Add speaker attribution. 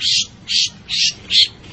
Speaker 1: 是是是是。